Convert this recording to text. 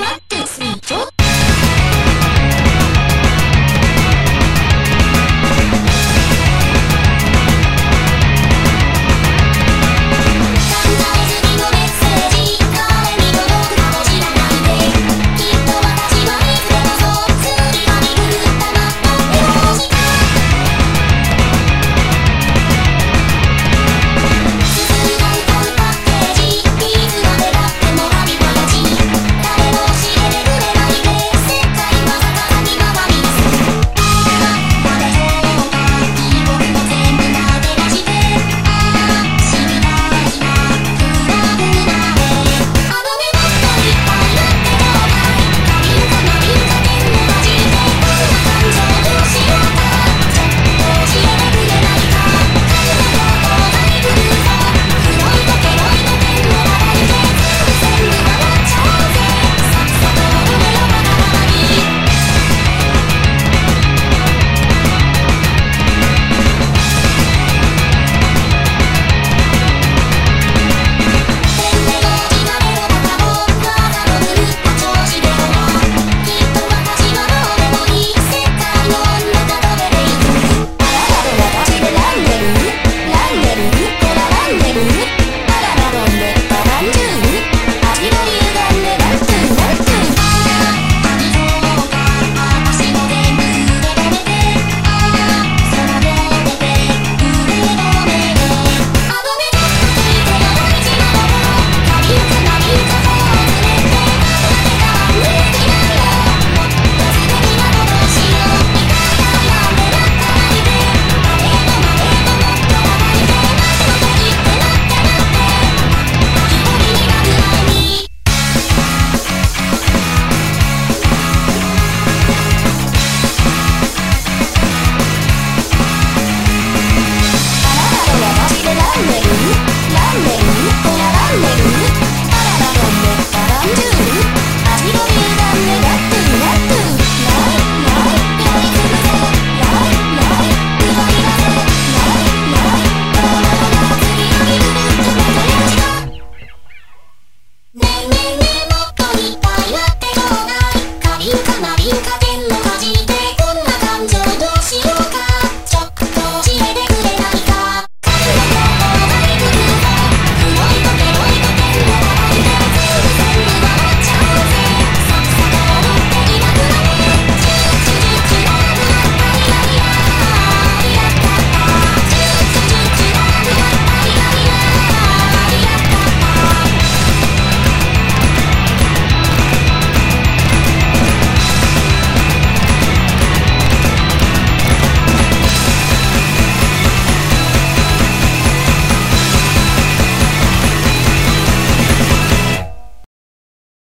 love